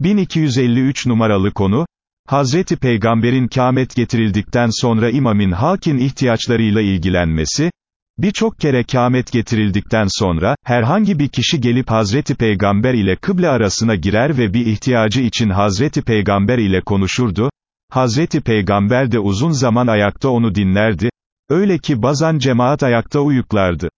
1253 numaralı konu, Hazreti Peygamber'in kâmet getirildikten sonra imamın halkin ihtiyaçlarıyla ilgilenmesi, Birçok kere kâmet getirildikten sonra, herhangi bir kişi gelip Hazreti Peygamber ile kıble arasına girer ve bir ihtiyacı için Hazreti Peygamber ile konuşurdu, Hazreti Peygamber de uzun zaman ayakta onu dinlerdi, öyle ki bazen cemaat ayakta uyuklardı.